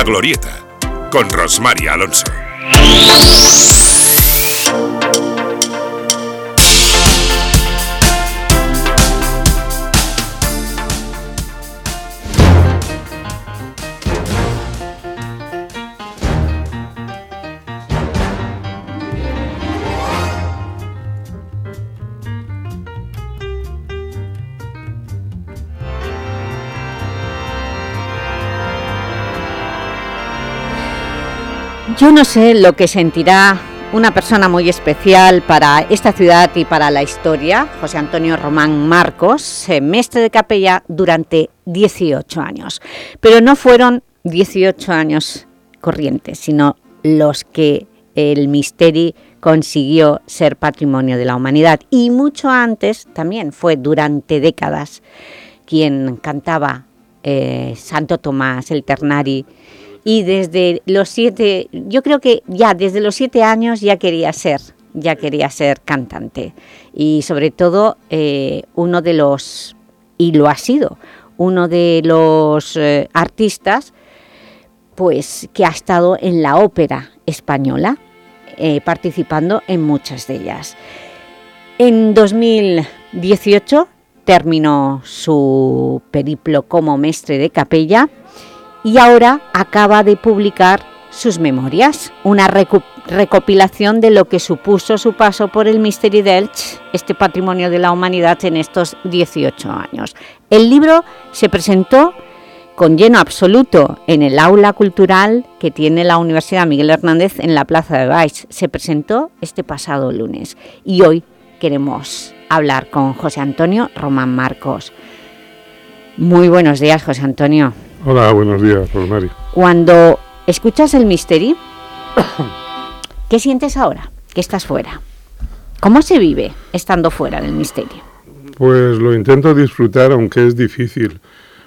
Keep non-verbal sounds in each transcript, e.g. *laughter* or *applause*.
La Glorieta, con Rosmary Alonso. Yo no sé lo que sentirá una persona muy especial para esta ciudad y para la historia, José Antonio Román Marcos, mestre de capella durante 18 años. Pero no fueron 18 años corrientes, sino los que el Misteri consiguió ser patrimonio de la humanidad. Y mucho antes, también fue durante décadas, quien cantaba eh, Santo Tomás, el Ternari, y desde los siete, yo creo que ya desde los siete años ya quería ser, ya quería ser cantante y sobre todo eh, uno de los, y lo ha sido, uno de los eh, artistas pues que ha estado en la ópera española, eh, participando en muchas de ellas. En 2018 terminó su periplo como mestre de capella y ahora acaba de publicar sus memorias, una recopilación de lo que supuso su paso por el Misteri d'Elche, este patrimonio de la humanidad en estos 18 años. El libro se presentó con lleno absoluto en el aula cultural que tiene la Universidad Miguel Hernández en la Plaza de Baix. Se presentó este pasado lunes y hoy queremos hablar con José Antonio Román Marcos. Muy buenos días, José Antonio. Hola, buenos días, Rosmary. Cuando escuchas el Misteri, *coughs* ¿qué sientes ahora que estás fuera? ¿Cómo se vive estando fuera del Misteri? Pues lo intento disfrutar, aunque es difícil,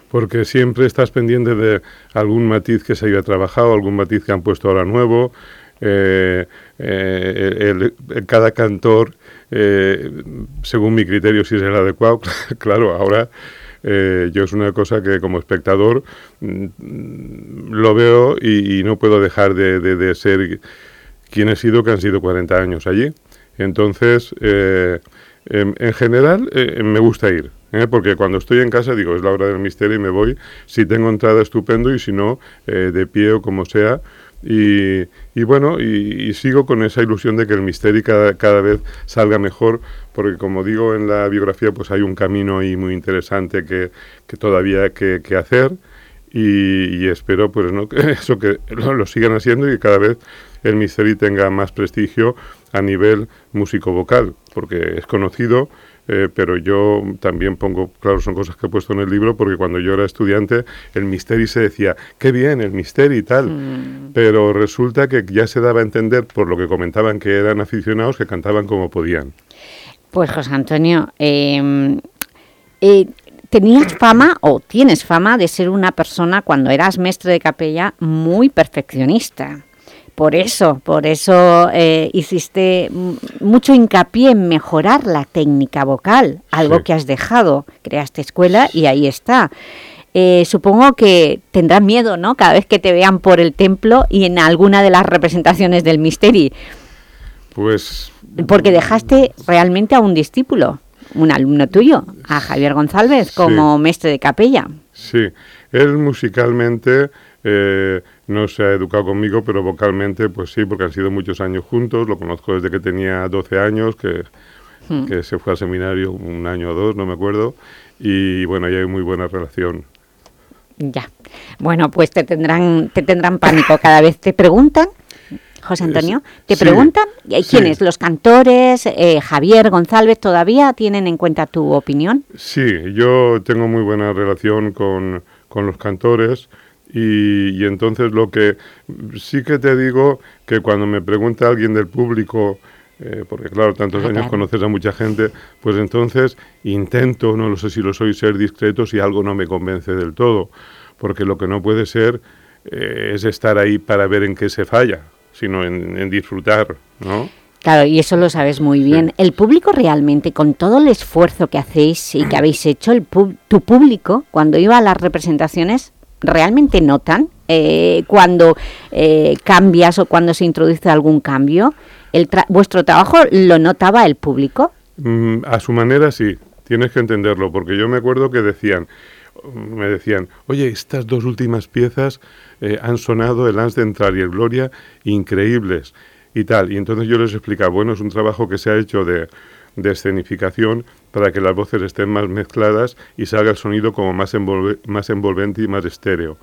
porque siempre estás pendiente de algún matiz que se haya trabajado, algún matiz que han puesto ahora nuevo. Eh, eh, cada cantor, eh, según mi criterio, si es el adecuado, *laughs* claro, ahora eh, yo es una cosa que como espectador mm, lo veo y, no puedo dejar de, ser quien he sido, que han sido 40 años allí. Entonces, eh, en, general, eh, me gusta ir. porque cuando estoy en casa digo, es la hora del misterio y me voy. Si tengo entrada, estupendo, y si no, de pie o como sea, y, bueno, y, sigo con esa ilusión de que el misterio cada, vez salga mejor, porque como digo en la biografía, pues hay un camino ahí muy interesante que, que todavía hay que, que, hacer y, espero pues ¿no? *laughs* que eso que lo, sigan haciendo y que cada vez el misterio tenga más prestigio a nivel músico-vocal, porque es conocido eh, pero yo también pongo, claro, son cosas que he puesto en el libro, porque cuando yo era estudiante, el misterio se decía, qué bien, el misterio y tal, mm. pero resulta que ya se daba a entender, por lo que comentaban que eran aficionados, que cantaban como podían. Pues José Antonio, em, eh, tenías fama, o tienes fama, de ser una persona, cuando eras maestro de capella, muy perfeccionista. Por eso, por eso eh, hiciste mucho hincapié en mejorar la técnica vocal, algo que has dejado, creaste escuela y ahí está. Eh, supongo que tendrás miedo, ¿no?, cada vez que te vean por el templo y en alguna de las representaciones del Misteri. Pues... Porque dejaste realmente a un discípulo, un alumno tuyo, a Javier González, como maestro de capella. Sí, él musicalmente eh, no se ha educado conmigo, pero vocalmente pues sí, porque han sido muchos años juntos, lo conozco desde que tenía 12 años, que, hmm. que se fue al seminario un año o dos, no me acuerdo, y bueno, ahí hay muy buena relación. Ya, bueno, pues te tendrán, te tendrán pánico cada vez. Te preguntan José Antonio, te preguntan, ¿quiénes? ¿Los cantores, eh, Javier González, todavía tienen en cuenta tu opinión? Sí, yo tengo muy buena relación con, con los cantores, y, entonces lo que sí que te digo que cuando me pregunta alguien del público, eh, porque claro, tantos años conoces a mucha gente, pues entonces intento, no lo sé si lo soy, ser discreto si algo no me convence del todo, porque lo que no puede ser eh, es estar ahí para ver en qué se falla, sino en, disfrutar, ¿no? Claro, y eso lo sabes muy bien. El público realmente, con todo el esfuerzo que hacéis y que habéis hecho, el tu público, cuando iba a las representaciones, realmente notan eh, cuando eh, cambias o cuando se introduce algún cambio? El ¿Vuestro trabajo lo notaba el público? Mm, a su manera sí, tienes que entenderlo, porque yo me acuerdo que decían, me decían, oye, estas dos últimas piezas eh, han sonado, el Ans de Entrar y el Gloria, increíbles y tal. Y entonces yo les explicaba, bueno, es un trabajo que se ha hecho de, de escenificación para que las voces estén más mezcladas y salga el sonido como más, más envolvente y más estéreo.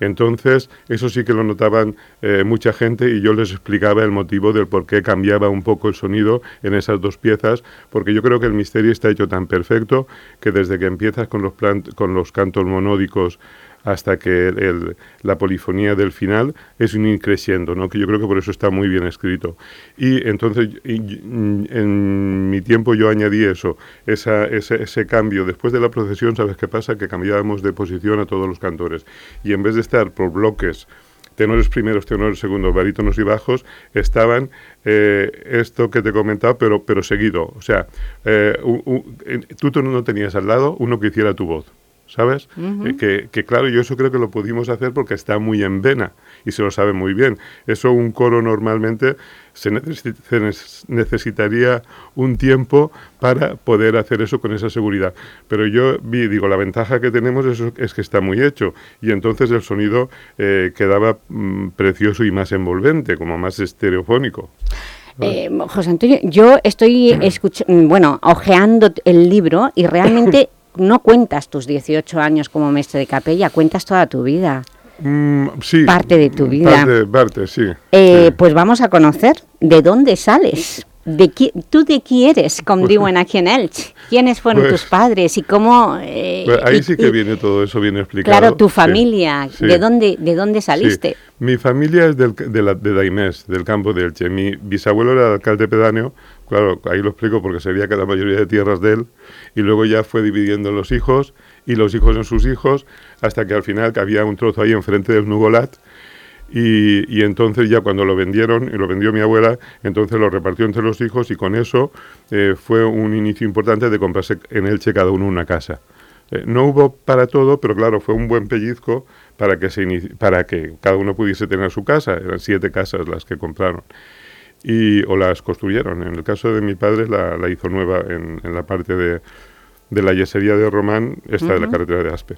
Entonces, eso sí que lo notaban eh, mucha gente y yo les explicaba el motivo del por qué cambiaba un poco el sonido en esas dos piezas, porque yo creo que el misterio está hecho tan perfecto que desde que empiezas con los, con los cantos monódicos hasta que el, la polifonía del final es un increciendo, ¿no? que yo creo que por eso está muy bien escrito. Y entonces en mi tiempo yo añadí eso, ese, cambio. Después de la procesión, ¿sabes qué pasa? Que cambiábamos de posición a todos los cantores. Y en vez de estar por bloques, tenores primeros, tenores segundos, barítonos y bajos, estaban eh, esto que te he pero, seguido. O sea, eh, tú no tenías al lado uno que hiciera tu voz. ¿Sabes? Eh, que, claro, yo eso creo que lo pudimos hacer porque está muy en vena y se lo sabe muy bien. Eso un coro normalmente se, necesitaría un tiempo para poder hacer eso con esa seguridad. Pero yo vi, digo, la ventaja que tenemos es, es que está muy hecho y entonces el sonido eh, quedaba mm, precioso y más envolvente, como más estereofónico. Eh, José Antonio, yo estoy *clears throat* bueno, ojeando el libro y realmente no cuentas tus 18 años como maestro de capella, cuentas toda tu vida. Mm, sí. Parte de tu vida. Parte, sí, eh, Pues vamos a conocer de dónde sales. De ¿Tú de quién eres, como pues digo en aquí en Elche? ¿Quiénes fueron pues tus padres y cómo...? Eh, pues ahí sí que viene todo eso bien explicado. Claro, tu familia, ¿de, dónde, ¿de dónde saliste? Mi familia es del, de, la, de Daimés, del campo de Elche. Mi bisabuelo era alcalde pedáneo, claro, ahí lo explico porque sería que la mayoría de tierras de él, y luego ya fue dividiendo los hijos, y los hijos en sus hijos, hasta que al final que había un trozo ahí enfrente del Nugolat, y, entonces ya cuando lo vendieron, y lo vendió mi abuela, entonces lo repartió entre los hijos y con eso eh, fue un inicio importante de comprarse en Elche cada uno una casa. Eh, no hubo para todo, pero claro, fue un buen pellizco para que, se para que cada uno pudiese tener su casa. Eran siete casas las que compraron. Y, o las construyeron. En el caso de mi padre la, hizo nueva en, la parte de, de, la yesería de Román, esta de la carretera de Aspe.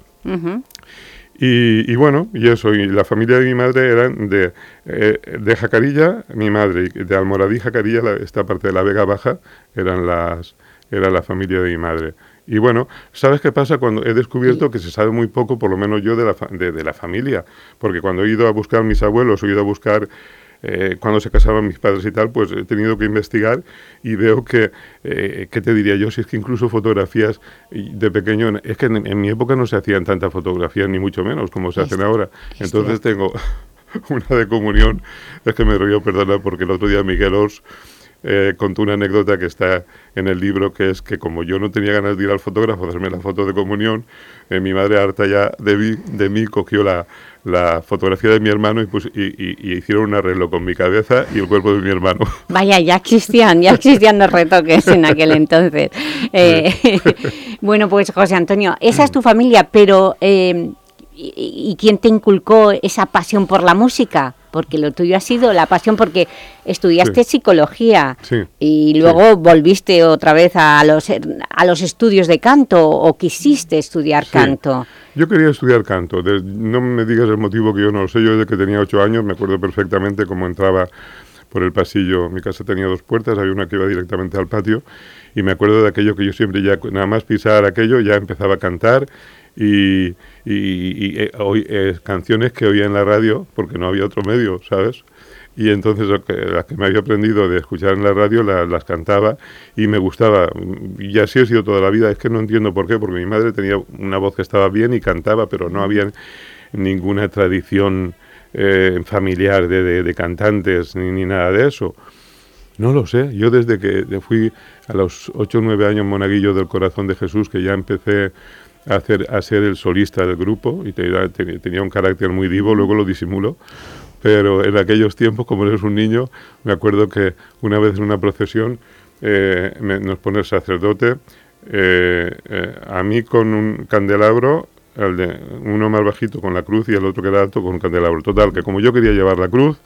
Y, bueno, y eso, y la familia de mi madre eran de, eh, de Jacarilla, mi madre, y de Almoradí, Jacarilla, esta parte de la Vega Baja, eran las, era la familia de mi madre. Y bueno, ¿sabes qué pasa? Cuando he descubierto que se sabe muy poco, por lo menos yo, de la, de, de la familia, porque cuando he ido a buscar mis abuelos, he ido a buscar eh, cuando se casaban mis padres y tal, pues he tenido que investigar y veo que, eh, ¿qué te diría yo? Si es que incluso fotografías de pequeño, es que en, mi época no se hacían tantas fotografías, ni mucho menos como se hacen ahora. Entonces tengo *laughs* una de comunión, es que me río, perdona, porque el otro día Miguel Ors eh, contó una anécdota que está en el libro, que es que como yo no tenía ganas de ir al fotógrafo a hacerme la foto de comunión, eh, mi madre harta ya de mí, de mí cogió la, la fotografía de mi hermano y, y, hicieron un arreglo con mi cabeza y el cuerpo de mi hermano. *laughs* Vaya, ya existían, ya existían los retoques en aquel entonces. *laughs* Eh, *laughs* bueno, pues José Antonio, esa es tu familia, pero ¿y, ¿y quién te inculcó esa pasión por la música? Porque lo tuyo ha sido la pasión, porque estudiaste psicología y luego volviste otra vez a los, a los estudios de canto o quisiste estudiar canto. Yo quería estudiar canto, no me digas el motivo que yo no lo sé, yo desde que tenía ocho años me acuerdo perfectamente cómo entraba por el pasillo, mi casa tenía dos puertas, había una que iba directamente al patio y me acuerdo de aquello que yo siempre ya, nada más pisar aquello, ya empezaba a cantar y, y, eh, eh, canciones que oía en la radio porque no había otro medio, ¿sabes? Y entonces las que me había aprendido de escuchar en la radio las cantaba y me gustaba. Y así he sido toda la vida. Es que no entiendo por qué, porque mi madre tenía una voz que estaba bien y cantaba, pero no había ninguna tradición eh, familiar de, de, cantantes ni, ni, nada de eso. No lo sé. Yo desde que fui a los 8 o 9 años monaguillo del corazón de Jesús, que ya empecé a, hacer, a ser el solista del grupo y tenía un carácter muy vivo, luego lo disimulo, pero en aquellos tiempos, como eres un niño, me acuerdo que una vez en una procesión eh, nos pone el sacerdote, eh, eh, a mí con un candelabro el de uno más bajito con la cruz y el otro que era alto con un candelabro. Total, que como yo quería llevar la cruz,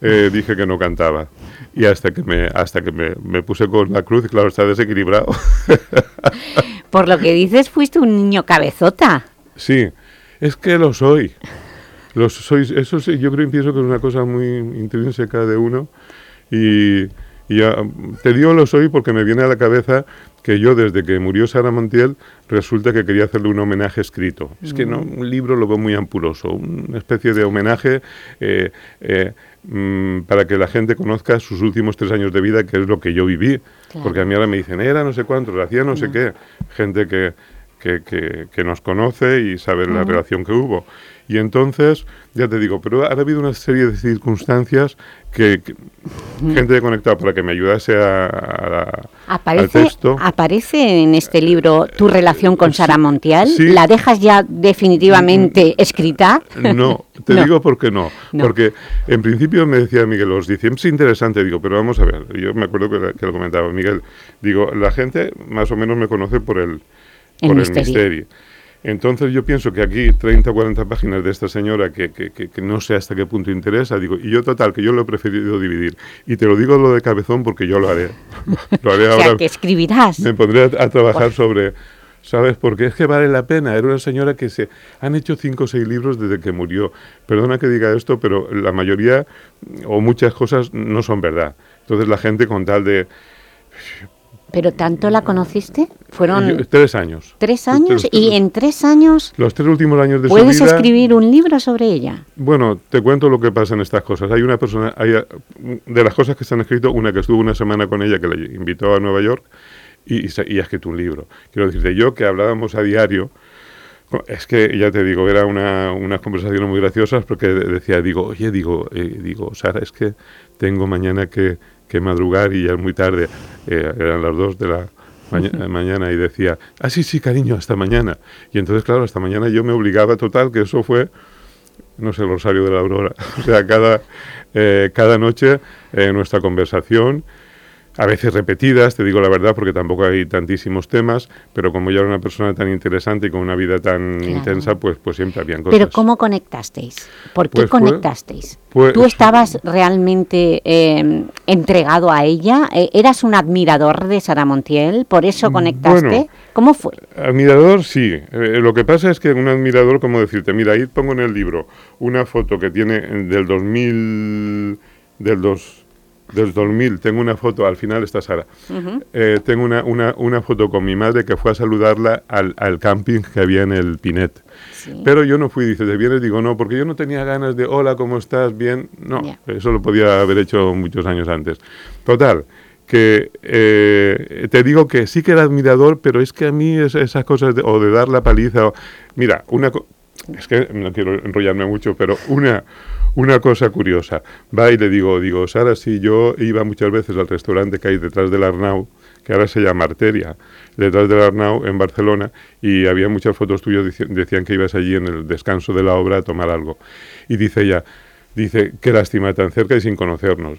eh, dije que no cantaba. Y hasta que me, hasta que me, me puse con la cruz, claro, está desequilibrado. *laughs* Por lo que dices, fuiste un niño cabezota. Sí, es que lo soy. Lo soy eso sí, yo creo pienso que es una cosa muy intrínseca de uno. Y, y te digo lo soy porque me viene a la cabeza que yo desde que murió Sara Montiel resulta que quería hacerle un homenaje escrito. Es que no, un libro lo veo muy ampuloso, una especie de homenaje eh, eh, mm, para que la gente conozca sus últimos tres años de vida, que es lo que yo viví. Porque a mí ahora me dicen, era no sé cuánto, hacía no sé qué. Gente que, que, que, que, nos conoce y sabe la relación que hubo. Y entonces, ya te digo, pero ha habido una serie de circunstancias que, que gente he conectado para que me ayudase a, a, ¿Aparece, al texto. ¿Aparece en este libro tu relación con Sí, Sara Montiel? sí. ¿La dejas ya definitivamente escrita? No, te No. digo por qué no. No. Porque en principio me decía Miguel, os dice, es interesante, digo, pero vamos a ver, yo me acuerdo que, que lo comentaba Miguel, digo, la gente más o menos me conoce por el, El por misterio. el misterio. Entonces yo pienso que aquí 30 o 40 páginas de esta señora que, que, que- que no sé hasta qué punto interesa, digo, y yo total, que yo lo he preferido dividir. Y te lo digo lo de cabezón porque yo lo haré. *laughs* lo haré o ahora. sea, que escribirás. Me pondré a, a trabajar sobre, ¿sabes? Porque es que vale la pena. Era una señora que se han hecho cinco o seis libros desde que murió. Perdona que diga esto, pero la mayoría o muchas cosas no son verdad. Entonces la gente con tal de ¿Pero tanto la conociste? Fueron yo- tres años. tres años tres- y en tres años los tres últimos años de su puedes vida. escribir un libro sobre ella. Bueno, te cuento lo que pasa en estas cosas. Hay una persona, hay, de las cosas que se han escrito, una que estuvo una semana con ella, que la invitó a Nueva York y, y y ha escrito un libro. Quiero decirte, yo que hablábamos a diario, es que ya te digo, era una, unas conversaciones muy graciosas porque de- decía, digo, oye, digo, eh, digo, Sara, es que tengo mañana que, que madrugar y ya es muy tarde, eh, eran las dos de la maña- mañana y decía, ah, sí, sí, cariño, hasta mañana. Y entonces, claro, hasta mañana yo me obligaba total, que eso fue no sé, el rosario de la aurora. *laughs* O sea, cada, eh, cada noche eh, nuestra conversación, a veces repetidas, te digo la verdad, porque tampoco hay tantísimos temas, pero como yo era una persona tan interesante y con una vida tan Claro. intensa, pues, pues siempre habían cosas. Pero ¿cómo conectasteis? ¿Por qué Pues conectasteis? pues- ¿Tú estabas realmente eh, entregado a ella? Eh, ¿Eras un admirador de Sara Montiel? ¿Por eso conectaste? Mm, Bueno. ¿Cómo fue? Admirador, sí. Eh, lo que pasa es que un admirador, como decirte, mira, ahí pongo en el libro una foto que tiene del 2000, del, dos, del 2000, tengo una foto, al final está Sara, Eh, tengo una, una, una foto con mi madre que fue a saludarla al, al camping que había en el Pinet. Sí. Pero yo no fui, dice, ¿te vienes? Digo, no, porque yo no tenía ganas de, hola, ¿cómo estás? Bien. No, Ya. eso lo podía haber hecho muchos años antes. Total, que eh, te digo que sí que era admirador, pero es que a mí es- esas cosas, de, o de dar la paliza, o, mira, una es que no quiero enrollarme mucho, pero una, una cosa curiosa, va y le digo, digo, Sara, si yo iba muchas veces al restaurante que hay detrás del Arnau, que ahora se llama Arteria, detrás del Arnau en Barcelona, y había muchas fotos tuyas, decían que ibas allí en el descanso de la obra a tomar algo. Y dice ella, dice, qué lástima, tan cerca y sin conocernos.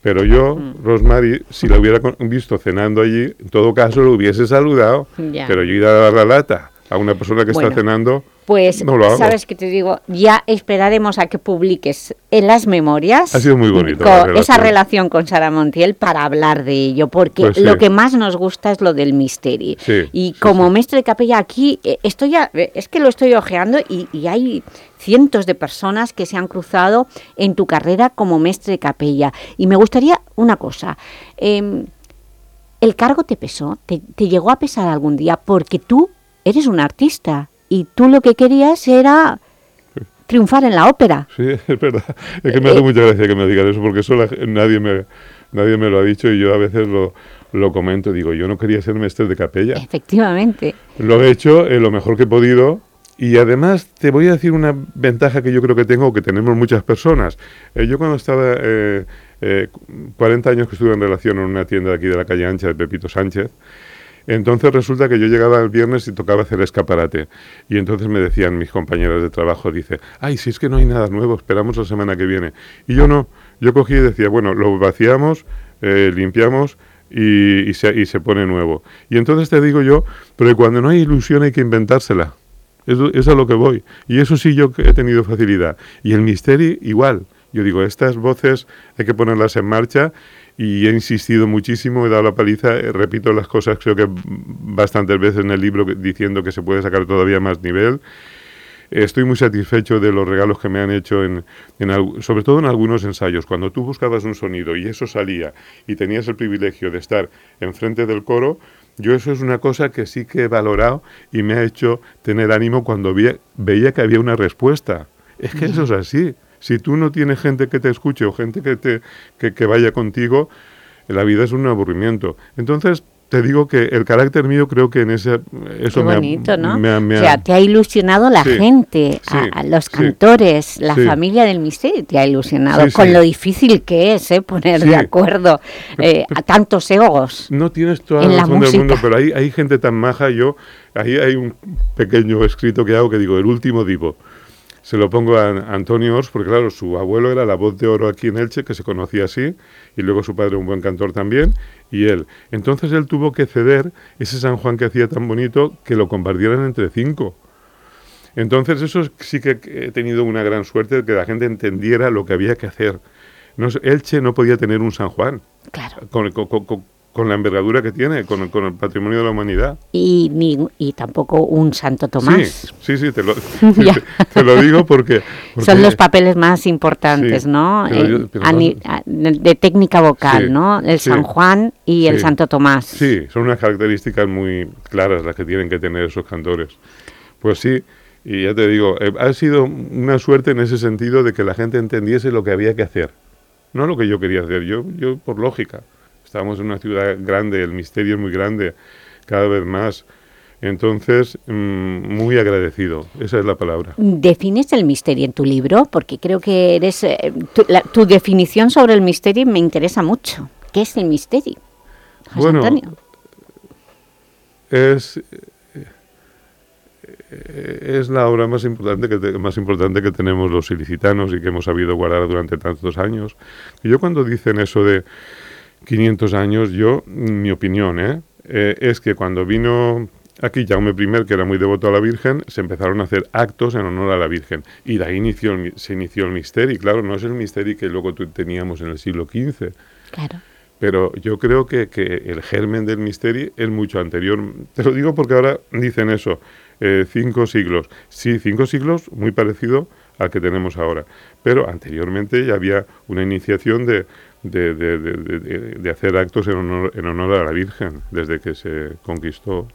Pero yo, Rosemary, si la hubiera visto cenando allí, en todo caso lo hubiese saludado, pero yo ir a dar la lata a una persona que Bueno. está cenando, Pues, no lo hago. ¿sabes qué te digo? Ya esperaremos a que publiques en las memorias Ha sido muy bonito con la esa relación. con Sara Montiel para hablar de ello, porque Pues sí. lo que más nos gusta es lo del misterio. Sí, y sí, como sí. maestre de capella aquí, eh, estoy a- eh, es que lo estoy ojeando y, y hay cientos de personas que se han cruzado en tu carrera como maestre de capella. Y me gustaría una cosa, em, ¿el cargo te pesó? ¿Te, te llegó a pesar algún día? Porque tú eres un artista y tú lo que querías era triunfar en la ópera. Sí, *laughs* es verdad. Es que me hace mucha gracia que me digan eso, porque eso la- nadie, me, nadie me lo ha dicho y yo a veces lo, lo comento. Digo, yo no quería ser maestre de capella. Efectivamente. Lo he hecho eh, lo mejor que he podido y además te voy a decir una ventaja que yo creo que tengo, que tenemos muchas personas. Eh, yo cuando estaba eh, eh, 40 años que estuve en relación en una tienda de aquí de la calle Ancha de Pepito Sánchez, entonces resulta que yo llegaba el viernes y tocaba hacer escaparate. Y entonces me decían mis compañeras de trabajo, dice, ay, si es que no hay nada nuevo, esperamos la semana que viene. Y yo no, yo cogí y decía, bueno, lo vaciamos, eh, limpiamos y, se pone nuevo. Y entonces te digo yo, pero cuando no hay ilusión hay que inventársela. eso es a lo que voy. Y eso sí yo he tenido facilidad. Y el misterio igual. Yo digo, estas voces hay que ponerlas en marcha y he insistido muchísimo, he dado la paliza, eh, repito las cosas creo que bastantes veces en el libro diciendo que se puede sacar todavía más nivel. Estoy muy satisfecho de los regalos que me han hecho, en, sobre todo en algunos ensayos. Cuando tú buscabas un sonido y eso salía y tenías el privilegio de estar enfrente del coro, yo eso es una cosa que sí que he valorado y me ha hecho tener ánimo cuando veía que había una respuesta. Es que eso es así. Si tú no tienes gente que te escuche o gente que, te, que, vaya contigo, la vida es un aburrimiento. Entonces, te digo que el carácter mío creo que en ese eso Qué bonito, ¿no? o sea, te ha ilusionado la gente, a, los cantores, la familia del misterio te ha ilusionado con lo difícil que es ¿eh? poner de acuerdo eh, a tantos egos. No tienes toda la razón del mundo, pero hay, hay gente tan maja. Yo ahí hay un pequeño escrito que hago que digo el último divo se lo pongo a Antonio Ors, porque claro, su abuelo era la voz de oro aquí en Elche, que se conocía así, y luego su padre un buen cantor también, y él. Entonces él tuvo que ceder ese San Juan que hacía tan bonito que lo compartieran entre cinco. Entonces eso sí que he tenido una gran suerte de que la gente entendiera lo que había que hacer. No, Elche no podía tener un San Juan. Claro. Con, con, con la envergadura que tiene, con el, con el patrimonio de la humanidad. Y, ni, y tampoco un Santo Tomás. Sí, sí, te, lo, *laughs* *laughs* te, lo digo porque, Son los papeles más importantes, ¿no? Eh, de técnica vocal, ¿no? El San Juan y el Santo Tomás. Sí, son unas características muy claras las que tienen que tener esos cantores. Pues sí, y ya te digo, eh, ha sido una suerte en ese sentido de que la gente entendiese lo que había que hacer. No lo que yo quería hacer, yo, yo por lógica. Estamos en una ciudad grande, el misterio es muy grande, cada vez más. Entonces, mm, muy agradecido, esa es la palabra. ¿Defines el misterio en tu libro? Porque creo que eres... Eh, tu, definición sobre el misterio me interesa mucho. ¿Qué es el misterio? bueno, Es, eh, es la obra más importante, que más importante que tenemos los ilicitanos y que hemos sabido guardar durante tantos años. Y yo cuando dicen eso de 500 años, yo, mi opinión, ¿eh? ¿eh? es que cuando vino aquí Jaume I, que era muy devoto a la Virgen, se empezaron a hacer actos en honor a la Virgen. Y de ahí inició se inició el misterio. Claro, no es el misterio que luego teníamos en el siglo XV. Claro. Pero yo creo que, que, el germen del misterio es mucho anterior. Te lo digo porque ahora dicen eso, eh, cinco siglos. Sí, cinco siglos, muy parecido al que tenemos ahora. Pero anteriormente ya había una iniciación de, de, de, de, hacer actos en honor, en honor a la Virgen desde que se conquistó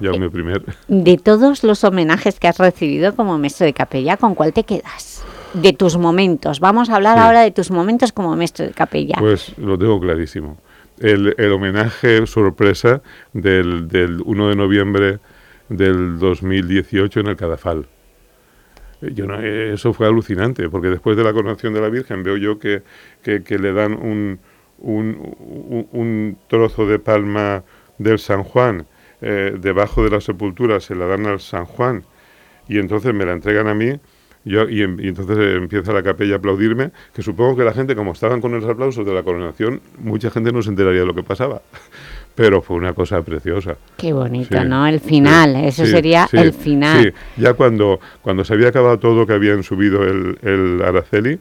Jaume I. De todos los homenajes que has recibido como maestro de capella, ¿con cuál te quedas? De tus momentos. Vamos a hablar ahora de tus momentos como maestro de capella. Pues lo tengo clarísimo. El, el homenaje sorpresa del, del 1 de noviembre del 2018 en el Cadafal. Yo eso fue alucinante, porque después de la coronación de la Virgen veo yo que, que, le dan un, un, trozo de palma del San Juan eh, debajo de la sepultura, se la dan al San Juan y entonces me la entregan a mí y, y, entonces empieza la capella a aplaudirme, que supongo que la gente, como estaban con los aplausos de la coronación, mucha gente no se enteraría de lo que pasaba pero fue una cosa preciosa. Qué bonito, ¿no? El final, eso sería el final. Ya cuando, cuando se había acabado todo, que habían subido el, el Araceli,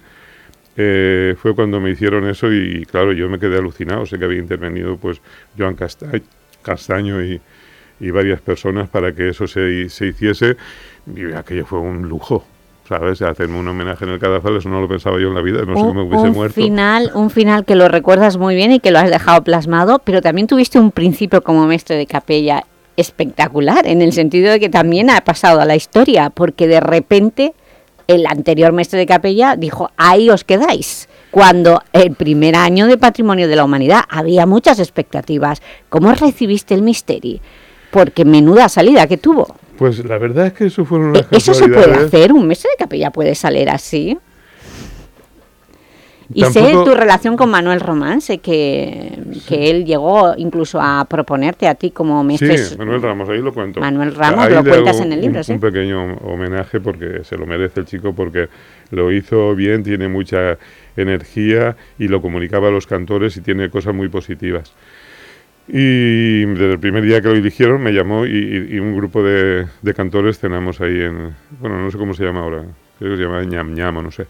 eh, fue cuando me hicieron eso y, claro, yo me quedé alucinado. Sé que había intervenido pues Joan Castaño, Castaño y, y varias personas para que eso se, se hiciese y aquello fue un lujo. ¿Sabes? Hacerme un homenaje en el Cadafal, eso no lo pensaba yo en la vida, no sé cómo hubiese un muerto. Final, un final que lo recuerdas muy bien y que lo has dejado plasmado, pero también tuviste un principio como maestro de capella espectacular, en el sentido de que también ha pasado a la historia, porque de repente el anterior maestro de capella dijo, ahí os quedáis, cuando el primer año de Patrimonio de la Humanidad había muchas expectativas. ¿Cómo recibiste el misterio? Porque menuda salida que tuvo. Pues la verdad es que eso fueron unas ¿E-, ¿Eso se puede hacer? ¿Un mes de capilla puede salir así? Y sé tu relación con Manuel Román, sé que, que, él llegó incluso a proponerte a ti como mestre. Sí, Manuel Ramos, ahí lo cuento. Manuel Ramos, lo cuentas en el libro, un, ¿sí? Un pequeño homenaje porque se lo merece el chico porque lo hizo bien, tiene mucha energía y lo comunicaba a los cantores y tiene cosas muy positivas. Y desde el primer día que lo eligieron me llamó y, un grupo de, de, cantores cenamos ahí en, bueno, no sé cómo se llama ahora, creo que se llama ñam ñam o no sé.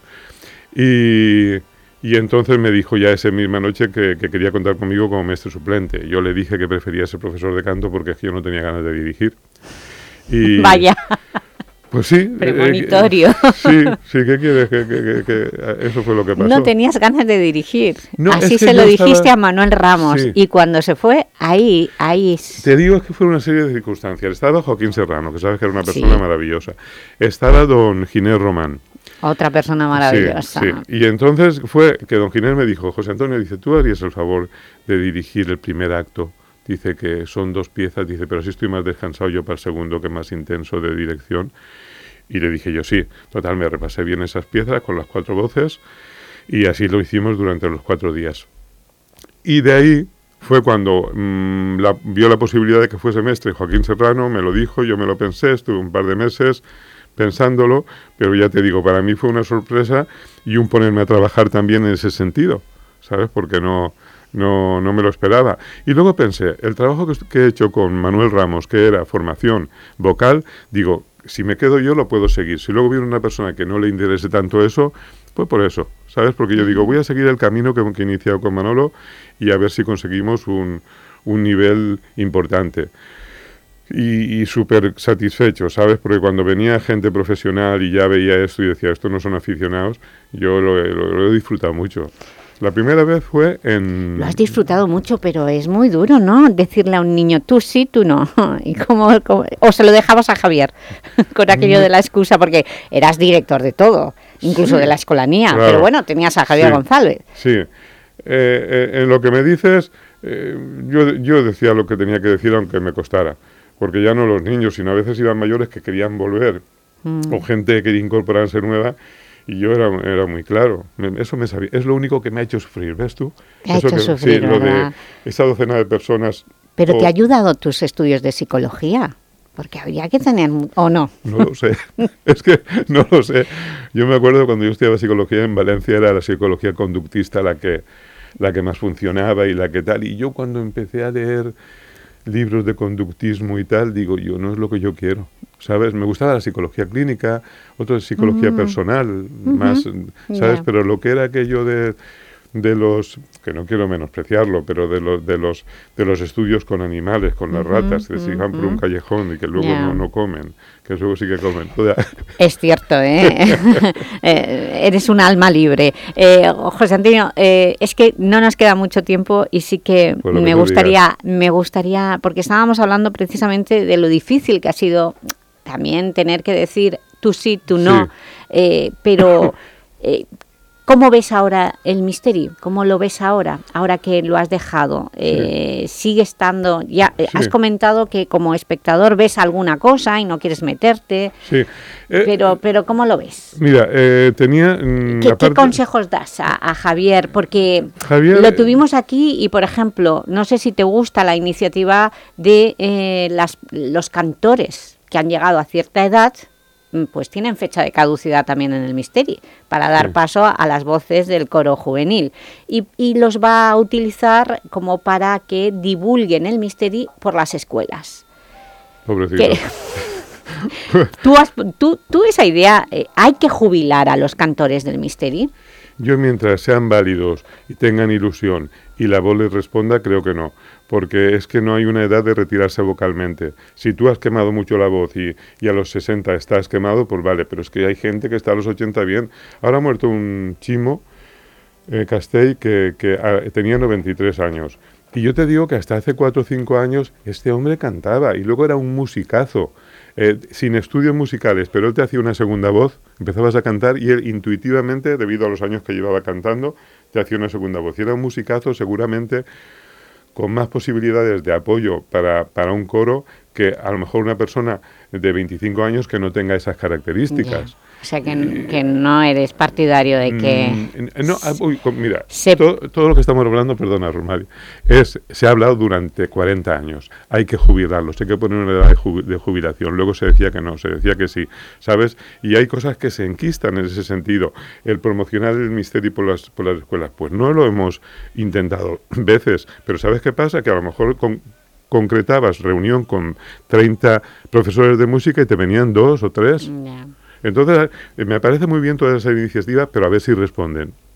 Y, y entonces me dijo ya esa misma noche que, que, quería contar conmigo como maestro suplente. Yo le dije que prefería ser profesor de canto porque yo no tenía ganas de dirigir. Y, *laughs* Vaya. Pues sí. Eh, Premonitorio. *laughs* sí, sí, ¿qué quieres? Que, eso fue lo que pasó. No tenías ganas de dirigir. Así se lo dijiste a Manuel Ramos. Y cuando se fue, ahí, ahí... Te digo es que fue una serie de circunstancias. Estaba Joaquín Serrano, que sabes que era una persona maravillosa. Estaba don Ginés Román. Otra persona maravillosa. Sí, Y entonces fue que don Ginés me dijo, José Antonio, dice, tú harías el favor de dirigir el primer acto. Dice que son dos piezas, dice, pero sí estoy más descansado yo para el segundo, que más intenso de dirección. Y le dije yo sí. Total, me repasé bien esas piezas con las cuatro voces y así lo hicimos durante los cuatro días. Y de ahí fue cuando mm, vio la posibilidad de que fuese mestre Joaquín Serrano, me lo dijo, yo me lo pensé, estuve un par de meses pensándolo, pero ya te digo, para mí fue una sorpresa y un ponerme a trabajar también en ese sentido, ¿sabes? Porque no, no, no me lo esperaba. Y luego pensé, el trabajo que, he hecho con Manuel Ramos, que era formación vocal, digo, si me quedo yo lo puedo seguir. Si luego viene una persona que no le interese tanto eso, pues por eso, ¿sabes? Porque yo digo, voy a seguir el camino que, he iniciado con Manolo y a ver si conseguimos un, un nivel importante. Y, y súper satisfecho, ¿sabes? Porque cuando venía gente profesional y ya veía esto y decía, estos no son aficionados, yo lo, lo he disfrutado mucho. La primera vez fue en... Lo has disfrutado mucho, pero es muy duro, ¿no? Decirle a un niño, tú sí, tú no. *laughs* ¿Y cómo, O se lo dejabas a Javier, *laughs* con aquello de la excusa, porque eras director de todo, incluso de la escolanía. Pero bueno, tenías a Javier González. Sí. Eh, eh, en lo que me dices, eh, yo, yo decía lo que tenía que decir, aunque me costara. Porque ya no los niños, sino a veces iban mayores que querían volver, mm. o gente que quería incorporarse nueva y yo era, era muy claro, eso me sabía, es lo único que me ha hecho sufrir, ¿ves tú? Te ha hecho sufrir, sí, lo de esa docena de personas. Pero te ha ayudado tus estudios de psicología, porque habría que tener, ¿o no? No lo sé, *laughs* es que no lo sé. Yo me acuerdo cuando yo estudiaba psicología en Valencia, era la psicología conductista la que, la que más funcionaba y la que tal, y yo cuando empecé a leer libros de conductismo y tal, digo yo, no es lo que yo quiero. ¿sabes? Me gustaba la psicología clínica, otro de psicología personal, más, ¿sabes? Pero lo que era aquello de de los que no quiero menospreciarlo, pero de los de los de los estudios con animales, con las ratas que se van por un callejón y que luego no, no, comen, que luego sí que comen. *laughs* es cierto, ¿eh? *laughs* ¿eh? eres un alma libre. Eh, José Antonio, eh, es que no nos queda mucho tiempo y sí que pues me gustaría, me gustaría, porque estábamos hablando precisamente de lo difícil que ha sido también tener que decir tú sí, tú no, pero *laughs* ¿Cómo ves ahora el misterio? ¿Cómo lo ves ahora, ahora que lo has dejado? Eh, ¿Sigue estando...? ya eh, Has comentado que como espectador ves alguna cosa y no quieres meterte, sí. Eh, pero, pero ¿cómo lo ves? Mira, tenía... Mm, ¿Qué, consejos das a, Javier? Porque lo tuvimos aquí y, por ejemplo, no sé si te gusta la iniciativa de las, los cantores que han llegado a cierta edad pues tienen fecha de caducidad también en el Misteri, para dar paso a las voces del coro juvenil. Y, los va a utilizar como para que divulguen el Misteri por las escuelas. Pobrecito. *laughs* ¿Tú, tú, esa idea, eh, ¿hay que jubilar a los cantores del Misteri? Yo mientras sean válidos y tengan ilusión y la voz les responda, creo que no porque es que no hay una edad de retirarse vocalmente. Si tú has quemado mucho la voz y, a los 60 estás quemado, pues vale, pero es que hay gente que está a los 80 bien. Ahora ha muerto un chimo, eh, Castell, que, ah, tenía 93 años. Y yo te digo que hasta hace 4 o 5 años este hombre cantaba y luego era un musicazo. Eh, sin estudios musicales, pero él te hacía una segunda voz, empezabas a cantar y él intuitivamente, debido a los años que llevaba cantando, te hacía una segunda voz. Y era un musicazo seguramente con más posibilidades de apoyo para, para un coro que a lo mejor una persona de 25 años que no tenga esas características. O sea, que, que no eres partidario de que... Mm, no, ah, mira, todo, lo que estamos hablando, perdona, Romario, es, se ha hablado durante 40 años. Hay que jubilarlos, hay que poner una edad de, jubilación. Luego se decía que no, se decía que sí, ¿sabes? Y hay cosas que se enquistan en ese sentido. El promocionar el misterio por las, por las escuelas, pues no lo hemos intentado *clears throat* veces, pero ¿sabes qué pasa? Que a lo mejor con, concretabas reunión con 30 profesores de música y te venían dos o tres. Entonces, me parece muy bien todas esas iniciativas, pero a ver si responden.